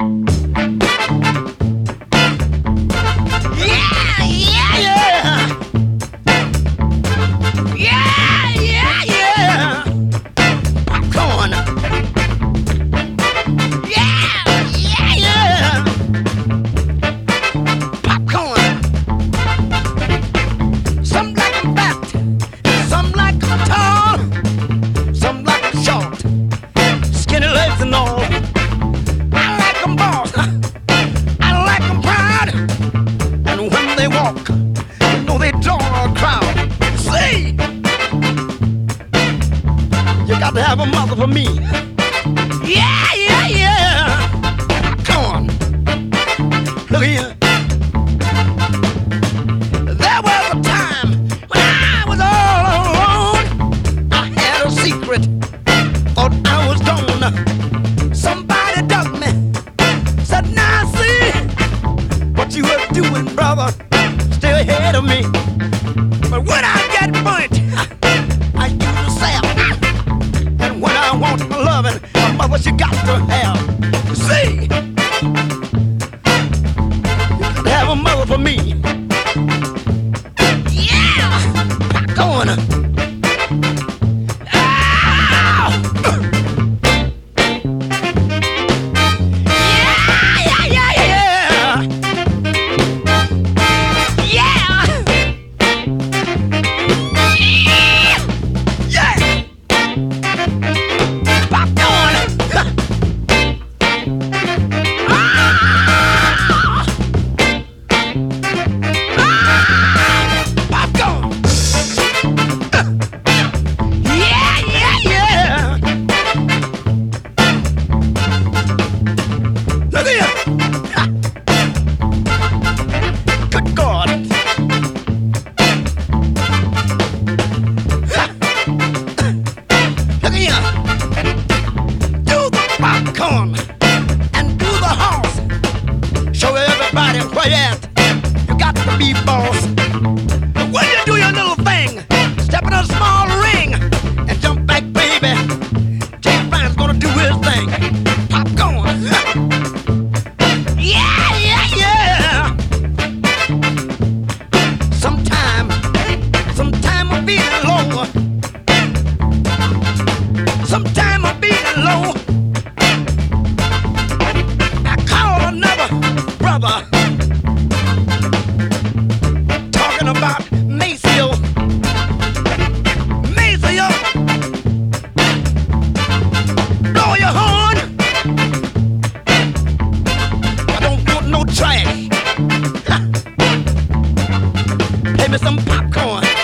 Yeah, to have a mother for me. Yeah, yeah, yeah. Come on. Look here. There was a time when I was all alone. I had a secret, thought I was gone. Somebody dug me, said, now see what you were doing, brother, still ahead of me. But when I get burnt, Here. Do the popcorn and do the. Show everybody where you. You got to be boss. When you do your little thing, step in a small popcorn.